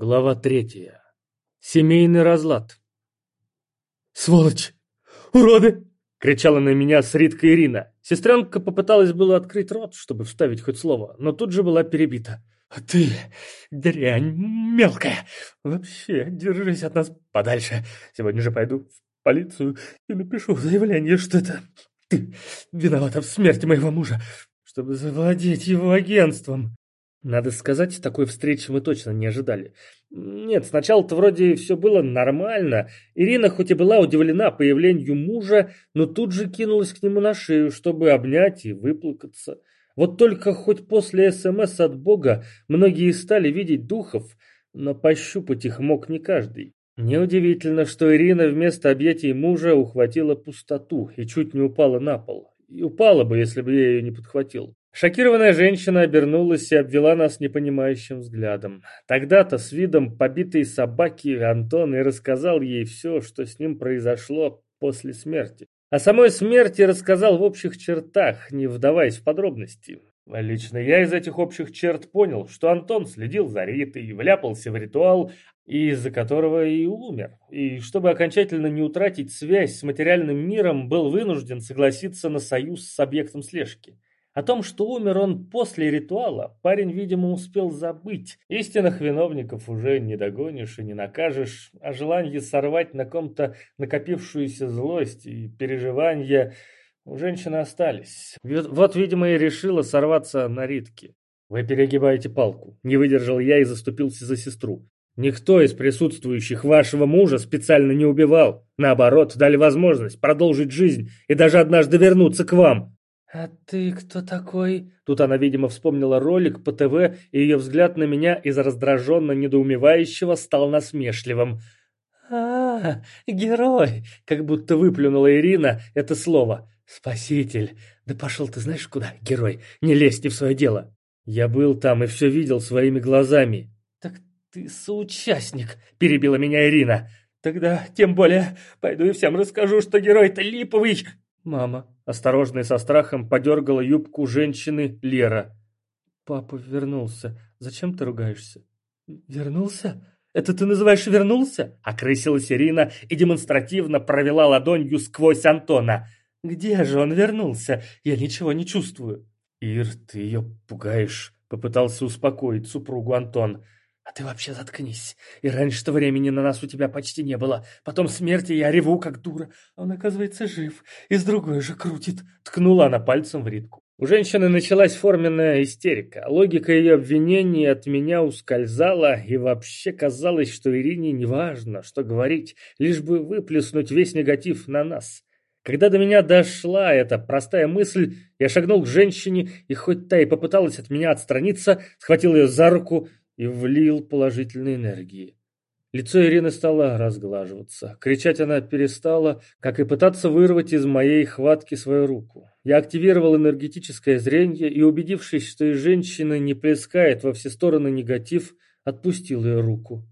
Глава третья. Семейный разлад. «Сволочь! Уроды!» — кричала на меня с Риткой Ирина. Сестренка попыталась было открыть рот, чтобы вставить хоть слово, но тут же была перебита. «А ты, дрянь мелкая! Вообще, держись от нас подальше. Сегодня же пойду в полицию и напишу заявление, что это ты виновата в смерти моего мужа, чтобы завладеть его агентством». Надо сказать, такой встречи мы точно не ожидали. Нет, сначала-то вроде все было нормально. Ирина хоть и была удивлена появлению мужа, но тут же кинулась к нему на шею, чтобы обнять и выплакаться. Вот только хоть после СМС от Бога многие стали видеть духов, но пощупать их мог не каждый. Неудивительно, что Ирина вместо объятий мужа ухватила пустоту и чуть не упала на пол. И упала бы, если бы я ее не подхватил. Шокированная женщина обернулась и обвела нас непонимающим взглядом. Тогда-то с видом побитой собаки Антон и рассказал ей все, что с ним произошло после смерти. О самой смерти рассказал в общих чертах, не вдаваясь в подробности. Лично я из этих общих черт понял, что Антон следил за Ритой, вляпался в ритуал, из-за которого и умер. И чтобы окончательно не утратить связь с материальным миром, был вынужден согласиться на союз с объектом слежки. О том, что умер он после ритуала, парень, видимо, успел забыть. Истинных виновников уже не догонишь и не накажешь, а желание сорвать на ком-то накопившуюся злость и переживания у женщины остались. Вот, видимо, и решила сорваться на Ритке. «Вы перегибаете палку», — не выдержал я и заступился за сестру. Никто из присутствующих вашего мужа специально не убивал. Наоборот, дали возможность продолжить жизнь и даже однажды вернуться к вам. «А ты кто такой?» Тут она, видимо, вспомнила ролик по ТВ, и ее взгляд на меня из раздраженно недоумевающего стал насмешливым. «А, герой!» Как будто выплюнула Ирина это слово. «Спаситель! Да пошел ты знаешь куда, герой! Не лезь не в свое дело!» «Я был там и все видел своими глазами». «Так ты соучастник!» – перебила меня Ирина. «Тогда тем более пойду и всем расскажу, что герой-то липовый!» «Мама!» Осторожно и со страхом подергала юбку женщины Лера. «Папа вернулся. Зачем ты ругаешься?» «Вернулся? Это ты называешь вернулся?» Окрысилась Ирина и демонстративно провела ладонью сквозь Антона. «Где же он вернулся? Я ничего не чувствую». «Ир, ты ее пугаешь», — попытался успокоить супругу Антон. «А ты вообще заткнись. И раньше-то времени на нас у тебя почти не было. Потом смерти я реву, как дура. А он, оказывается, жив. И с другой же крутит». Ткнула она пальцем в Ритку. У женщины началась форменная истерика. Логика ее обвинений от меня ускользала, и вообще казалось, что Ирине не важно, что говорить, лишь бы выплеснуть весь негатив на нас. Когда до меня дошла эта простая мысль, я шагнул к женщине, и хоть та и попыталась от меня отстраниться, схватил ее за руку и влил положительной энергии. Лицо Ирины стало разглаживаться. Кричать она перестала, как и пытаться вырвать из моей хватки свою руку. Я активировал энергетическое зрение и, убедившись, что из женщины не плескает во все стороны негатив, отпустил ее руку.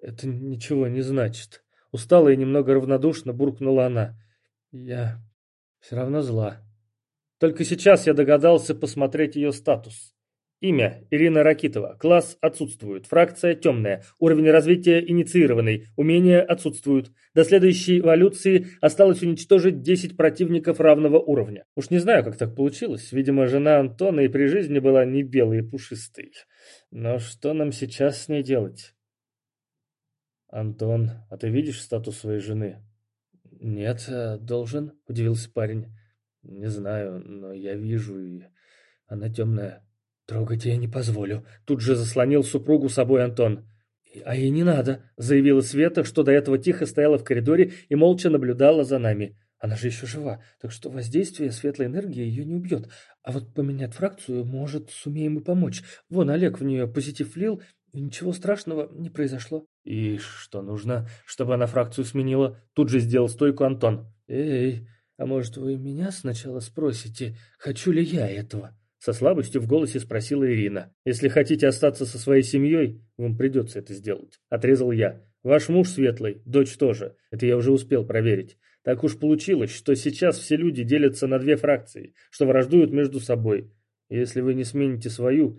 «Это ничего не значит». Устала и немного равнодушно буркнула она. «Я все равно зла». Только сейчас я догадался посмотреть ее статус. Имя – Ирина Ракитова. Класс отсутствует. Фракция – темная. Уровень развития – инициированный. Умения отсутствуют. До следующей эволюции осталось уничтожить 10 противников равного уровня. Уж не знаю, как так получилось. Видимо, жена Антона и при жизни была не белой и пушистой. Но что нам сейчас с ней делать? Антон, а ты видишь статус своей жены? Нет, э, должен, удивился парень. Не знаю, но я вижу, и она темная. «Трогать я не позволю», — тут же заслонил супругу собой Антон. «А ей не надо», — заявила Света, что до этого тихо стояла в коридоре и молча наблюдала за нами. «Она же еще жива, так что воздействие светлой энергии ее не убьет. А вот поменять фракцию, может, сумеем и помочь. Вон Олег в нее позитив влил, и ничего страшного не произошло». «И что нужно, чтобы она фракцию сменила?» Тут же сделал стойку Антон. «Эй, а может, вы меня сначала спросите, хочу ли я этого?» Со слабостью в голосе спросила Ирина. «Если хотите остаться со своей семьей, вам придется это сделать», — отрезал я. «Ваш муж светлый, дочь тоже. Это я уже успел проверить. Так уж получилось, что сейчас все люди делятся на две фракции, что враждуют между собой. Если вы не смените свою,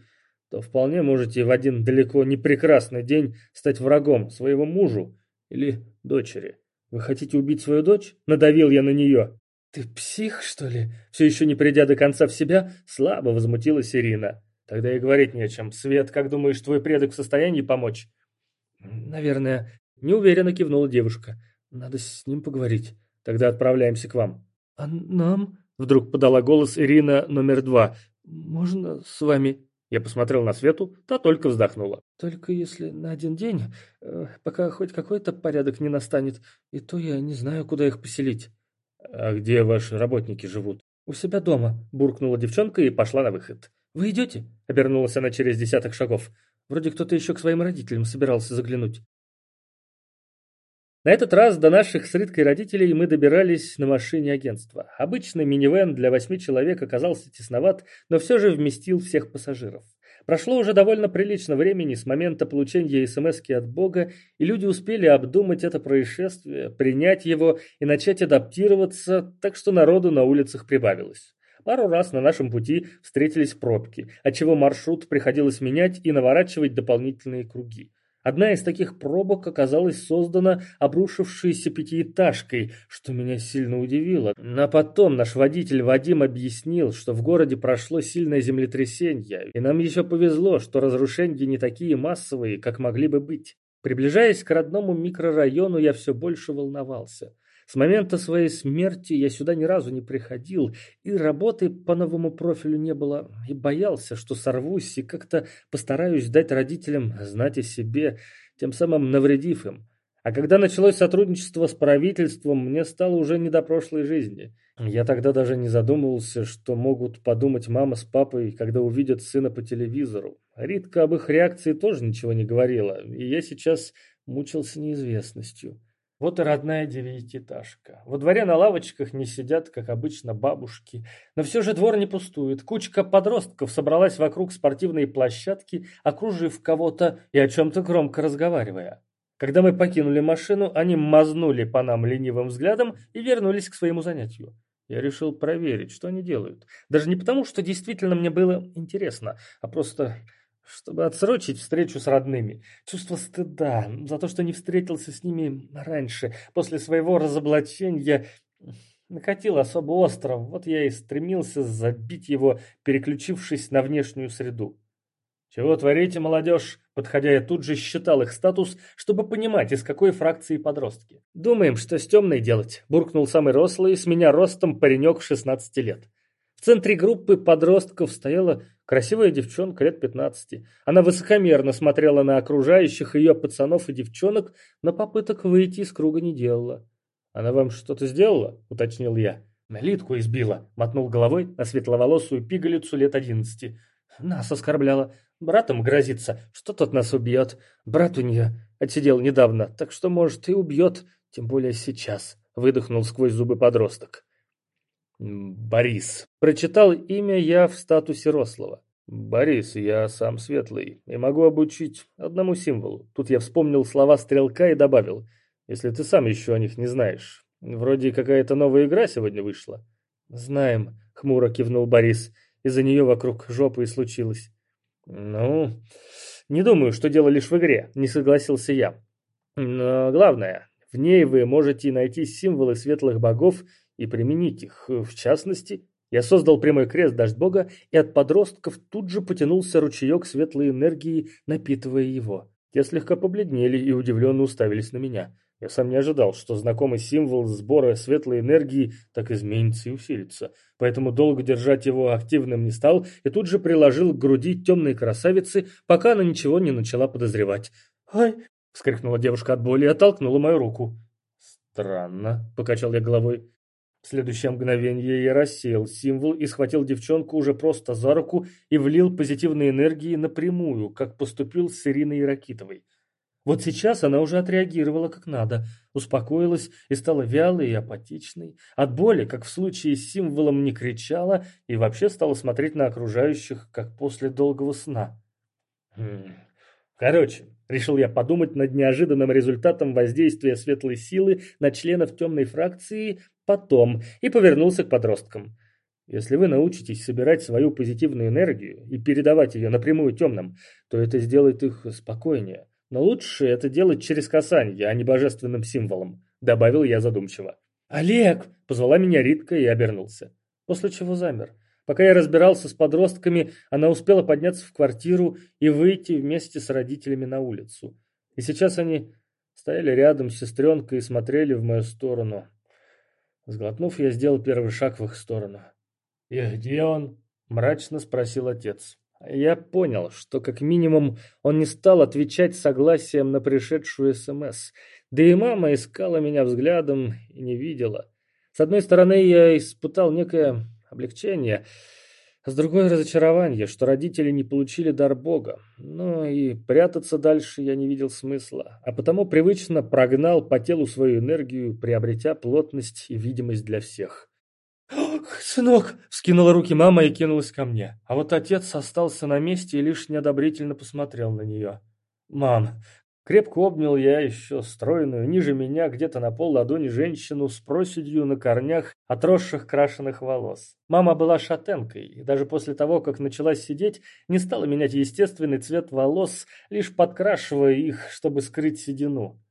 то вполне можете в один далеко не прекрасный день стать врагом своего мужу или дочери. Вы хотите убить свою дочь? Надавил я на нее. Ты псих, что ли? Все еще не придя до конца в себя, слабо возмутилась Ирина. Тогда и говорить не о чем. Свет, как думаешь, твой предок в состоянии помочь? Наверное. Неуверенно кивнула девушка. Надо с ним поговорить. Тогда отправляемся к вам. А нам? Вдруг подала голос Ирина номер два. Можно с вами? Я посмотрел на Свету, та только вздохнула. Только если на один день, э, пока хоть какой-то порядок не настанет, и то я не знаю, куда их поселить. А где ваши работники живут? У себя дома, буркнула девчонка и пошла на выход. Вы идете? Обернулась она через десяток шагов. Вроде кто-то еще к своим родителям собирался заглянуть. На этот раз до наших с Риткой родителей мы добирались на машине агентства. Обычный минивэн для восьми человек оказался тесноват, но все же вместил всех пассажиров. Прошло уже довольно прилично времени с момента получения смс от Бога, и люди успели обдумать это происшествие, принять его и начать адаптироваться, так что народу на улицах прибавилось. Пару раз на нашем пути встретились пробки, отчего маршрут приходилось менять и наворачивать дополнительные круги. Одна из таких пробок оказалась создана обрушившейся пятиэтажкой, что меня сильно удивило. Но потом наш водитель Вадим объяснил, что в городе прошло сильное землетрясение, и нам еще повезло, что разрушения не такие массовые, как могли бы быть. Приближаясь к родному микрорайону, я все больше волновался. С момента своей смерти я сюда ни разу не приходил, и работы по новому профилю не было, и боялся, что сорвусь и как-то постараюсь дать родителям знать о себе, тем самым навредив им. А когда началось сотрудничество с правительством, мне стало уже не до прошлой жизни. Я тогда даже не задумывался, что могут подумать мама с папой, когда увидят сына по телевизору. Ритка об их реакции тоже ничего не говорила, и я сейчас мучился неизвестностью. Вот и родная девятиэтажка. Во дворе на лавочках не сидят, как обычно, бабушки. Но все же двор не пустует. Кучка подростков собралась вокруг спортивной площадки, окружив кого-то и о чем-то громко разговаривая. Когда мы покинули машину, они мазнули по нам ленивым взглядом и вернулись к своему занятию. Я решил проверить, что они делают. Даже не потому, что действительно мне было интересно, а просто чтобы отсрочить встречу с родными. Чувство стыда за то, что не встретился с ними раньше, после своего разоблачения, накатил особо остро. Вот я и стремился забить его, переключившись на внешнюю среду. «Чего творите, молодежь?» Подходя, я тут же считал их статус, чтобы понимать, из какой фракции подростки. «Думаем, что с темной делать», — буркнул самый рослый, с меня ростом паренек 16 лет. В центре группы подростков стояла красивая девчонка лет 15. Она высокомерно смотрела на окружающих ее пацанов и девчонок, но попыток выйти из круга не делала. «Она вам что-то сделала?» — уточнил я. «Налитку избила», — мотнул головой на светловолосую пигалицу лет одиннадцати. «Нас оскорбляла. Братом грозится, что тот нас убьет. Брат у нее отсидел недавно, так что, может, и убьет, тем более сейчас», — выдохнул сквозь зубы подросток. Борис. Прочитал имя я в статусе рослого. Борис, я сам светлый и могу обучить одному символу. Тут я вспомнил слова стрелка и добавил, если ты сам еще о них не знаешь. Вроде какая-то новая игра сегодня вышла. Знаем, хмуро кивнул Борис. Из-за нее вокруг жопы и случилось. Ну, не думаю, что дело лишь в игре, не согласился я. Но главное, в ней вы можете найти символы светлых богов и применить их. В частности, я создал прямой крест дождь бога, и от подростков тут же потянулся ручеек светлой энергии, напитывая его. Те слегка побледнели и удивленно уставились на меня. Я сам не ожидал, что знакомый символ сбора светлой энергии так изменится и усилится. Поэтому долго держать его активным не стал и тут же приложил к груди темной красавицы, пока она ничего не начала подозревать. «Ай!» — вскрикнула девушка от боли и оттолкнула мою руку. «Странно», — покачал я головой. В следующее мгновение я рассеял символ и схватил девчонку уже просто за руку и влил позитивной энергии напрямую, как поступил с Ириной Ракитовой. Вот сейчас она уже отреагировала как надо, успокоилась и стала вялой и апатичной. От боли, как в случае с символом, не кричала и вообще стала смотреть на окружающих, как после долгого сна. Хм. Короче, решил я подумать над неожиданным результатом воздействия светлой силы на членов темной фракции потом и повернулся к подросткам. Если вы научитесь собирать свою позитивную энергию и передавать ее напрямую темным, то это сделает их спокойнее. Но лучше это делать через касание, а не божественным символом», — добавил я задумчиво. «Олег!» — позвала меня Ритка и обернулся. После чего замер. Пока я разбирался с подростками, она успела подняться в квартиру и выйти вместе с родителями на улицу. И сейчас они стояли рядом с сестренкой и смотрели в мою сторону. Сглотнув, я сделал первый шаг в их сторону. «И где он?» – мрачно спросил отец. Я понял, что как минимум он не стал отвечать согласием на пришедшую СМС. Да и мама искала меня взглядом и не видела. С одной стороны, я испытал некое облегчение, с другой разочарование, что родители не получили дар Бога. Но и прятаться дальше я не видел смысла, а потому привычно прогнал по телу свою энергию, приобретя плотность и видимость для всех. «Ох, сынок!» — вскинула руки мама и кинулась ко мне. А вот отец остался на месте и лишь неодобрительно посмотрел на нее. «Мам, Крепко обнял я еще стройную, ниже меня, где-то на пол ладони женщину с проседью на корнях отросших крашеных волос. Мама была шатенкой, и даже после того, как начала сидеть, не стала менять естественный цвет волос, лишь подкрашивая их, чтобы скрыть седину.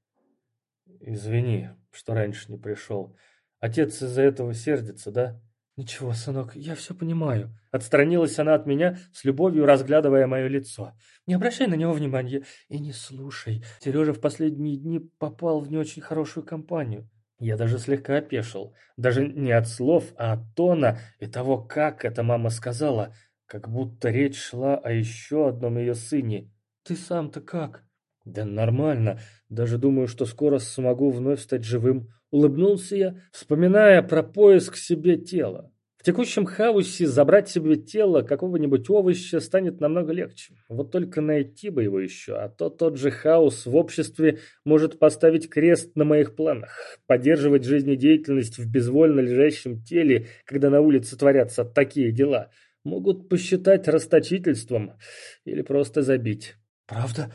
«Извини, что раньше не пришел. Отец из-за этого сердится, да?» «Ничего, сынок, я все понимаю». Отстранилась она от меня, с любовью разглядывая мое лицо. «Не обращай на него внимания и не слушай. Сережа в последние дни попал в не очень хорошую компанию». Я даже слегка опешил. Даже не от слов, а от тона и того, как эта мама сказала. Как будто речь шла о еще одном ее сыне. «Ты сам-то как?» «Да нормально. Даже думаю, что скоро смогу вновь стать живым. Улыбнулся я, вспоминая про поиск себе тела. В текущем хаосе забрать себе тело какого-нибудь овоща станет намного легче. Вот только найти бы его еще, а то тот же хаос в обществе может поставить крест на моих планах. Поддерживать жизнедеятельность в безвольно лежащем теле, когда на улице творятся такие дела, могут посчитать расточительством или просто забить. «Правда?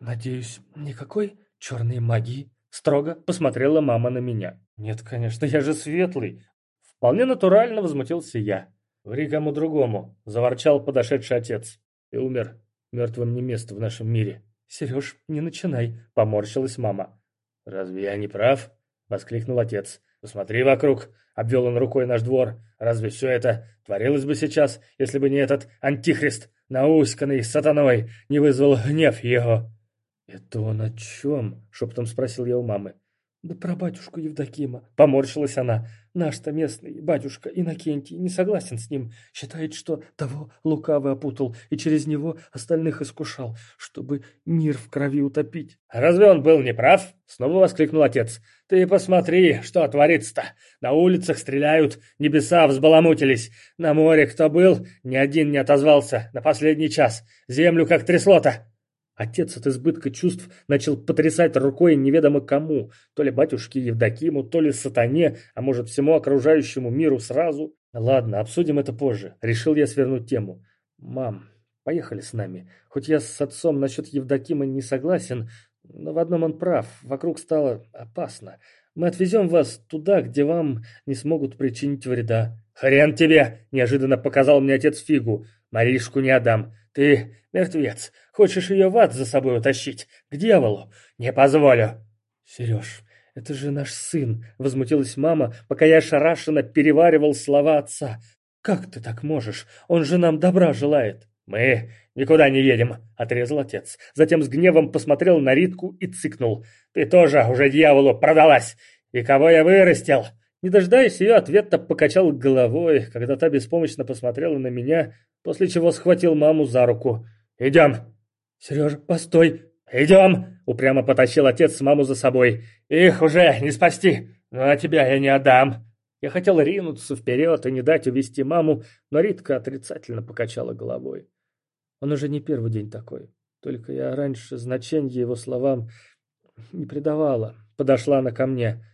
Надеюсь, никакой черной магии?» Строго посмотрела мама на меня. «Нет, конечно, я же светлый!» Вполне натурально возмутился я. «Ври кому другому!» – заворчал подошедший отец. «Ты умер. Мертвым не место в нашем мире». «Сереж, не начинай!» – поморщилась мама. «Разве я не прав?» – воскликнул отец. «Посмотри вокруг!» – обвел он рукой наш двор. «Разве все это творилось бы сейчас, если бы не этот антихрист, науськанный сатаной, не вызвал гнев его?» «Это он о чем?» — шепотом спросил я у мамы. «Да про батюшку Евдокима». Поморщилась она. «Наш-то местный батюшка Иннокентий не согласен с ним. Считает, что того лукавый опутал и через него остальных искушал, чтобы мир в крови утопить». «Разве он был неправ?» — снова воскликнул отец. «Ты посмотри, что творится-то. На улицах стреляют, небеса взбаламутились. На море кто был, ни один не отозвался на последний час. Землю как трясло-то». Отец от избытка чувств начал потрясать рукой неведомо кому, то ли батюшке Евдокиму, то ли сатане, а может всему окружающему миру сразу. Ладно, обсудим это позже. Решил я свернуть тему. Мам, поехали с нами. Хоть я с отцом насчет Евдокима не согласен, но в одном он прав. Вокруг стало опасно. Мы отвезем вас туда, где вам не смогут причинить вреда. «Хрен тебе!» – неожиданно показал мне отец фигу. «Маришку не отдам. Ты мертвец. Хочешь ее в ад за собой утащить? К дьяволу? Не позволю!» «Сереж, это же наш сын!» — возмутилась мама, пока я ошарашенно переваривал слова отца. «Как ты так можешь? Он же нам добра желает!» «Мы никуда не едем!» — отрезал отец. Затем с гневом посмотрел на Ритку и цыкнул. «Ты тоже уже дьяволу продалась! И кого я вырастил?» Не дожидаясь ее ответа, покачал головой, когда та беспомощно посмотрела на меня, после чего схватил маму за руку. «Идем!» «Сережа, постой!» «Идем!» — упрямо потащил отец маму за собой. «Их уже не спасти, ну, а тебя я не отдам!» Я хотел ринуться вперед и не дать увести маму, но Ритка отрицательно покачала головой. Он уже не первый день такой. Только я раньше значения его словам не придавала. Подошла она ко мне.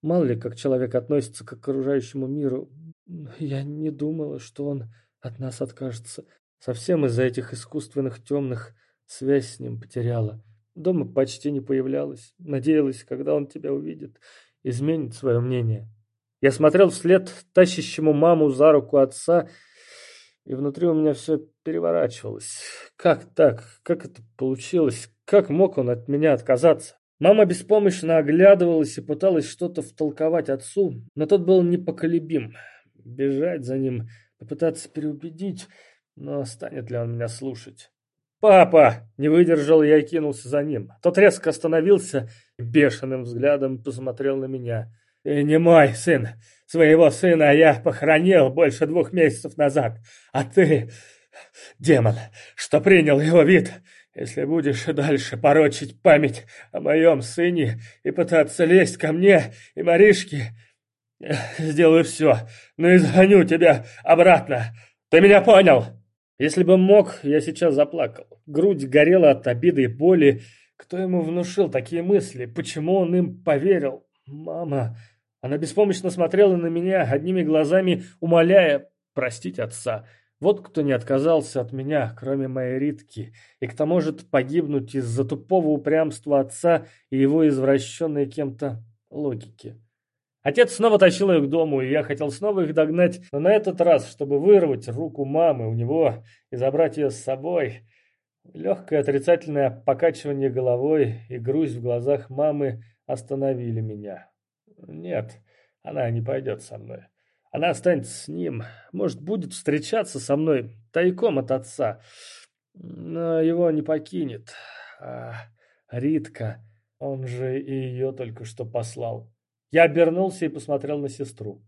Мало ли, как человек относится к окружающему миру. Я не думала, что он от нас откажется. Совсем из-за этих искусственных темных Связь с ним потеряла. Дома почти не появлялась. Надеялась, когда он тебя увидит, изменит свое мнение. Я смотрел вслед тащащему маму за руку отца, и внутри у меня все переворачивалось. Как так? Как это получилось? Как мог он от меня отказаться? Мама беспомощно оглядывалась и пыталась что-то втолковать отцу, но тот был непоколебим. Бежать за ним, попытаться переубедить, но станет ли он меня слушать? «Папа!» — не выдержал я и кинулся за ним. Тот резко остановился и бешеным взглядом посмотрел на меня. «Ты не мой сын. Своего сына я похоронил больше двух месяцев назад. А ты, демон, что принял его вид, если будешь дальше порочить память о моем сыне и пытаться лезть ко мне и Маришке, сделаю все, но изгоню тебя обратно. Ты меня понял?» Если бы мог, я сейчас заплакал. Грудь горела от обиды и боли. Кто ему внушил такие мысли? Почему он им поверил? Мама... Она беспомощно смотрела на меня, одними глазами умоляя простить отца. Вот кто не отказался от меня, кроме моей Ритки, и кто может погибнуть из-за тупого упрямства отца и его извращенной кем-то логики. Отец снова тащил их к дому, и я хотел снова их догнать, но на этот раз, чтобы вырвать руку мамы у него и забрать ее с собой. Легкое отрицательное покачивание головой и грусть в глазах мамы остановили меня. Нет, она не пойдет со мной. Она останется с ним, может, будет встречаться со мной тайком от отца, но его не покинет. А Ритка, он же и ее только что послал. Я обернулся и посмотрел на сестру.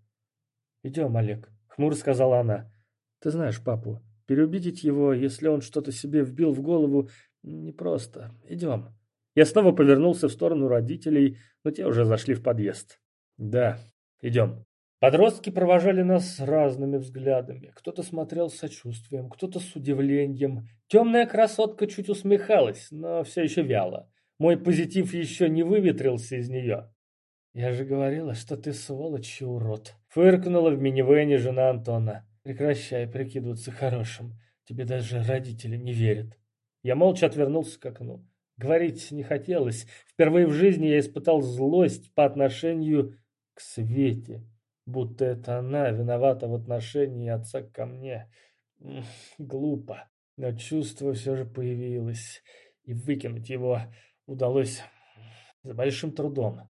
«Идем, Олег», — хмуро сказала она. «Ты знаешь папу. Переубедить его, если он что-то себе вбил в голову, непросто. Идем». Я снова повернулся в сторону родителей, но те уже зашли в подъезд. «Да, идем». Подростки провожали нас разными взглядами. Кто-то смотрел с сочувствием, кто-то с удивлением. Темная красотка чуть усмехалась, но все еще вяло. Мой позитив еще не выветрился из нее. «Я же говорила, что ты сволочь и урод!» Фыркнула в минивэне жена Антона. «Прекращай прикидываться хорошим. Тебе даже родители не верят». Я молча отвернулся к окну. Говорить не хотелось. Впервые в жизни я испытал злость по отношению к Свете. Будто это она виновата в отношении отца ко мне. Глупо. Но чувство все же появилось. И выкинуть его удалось с большим трудом.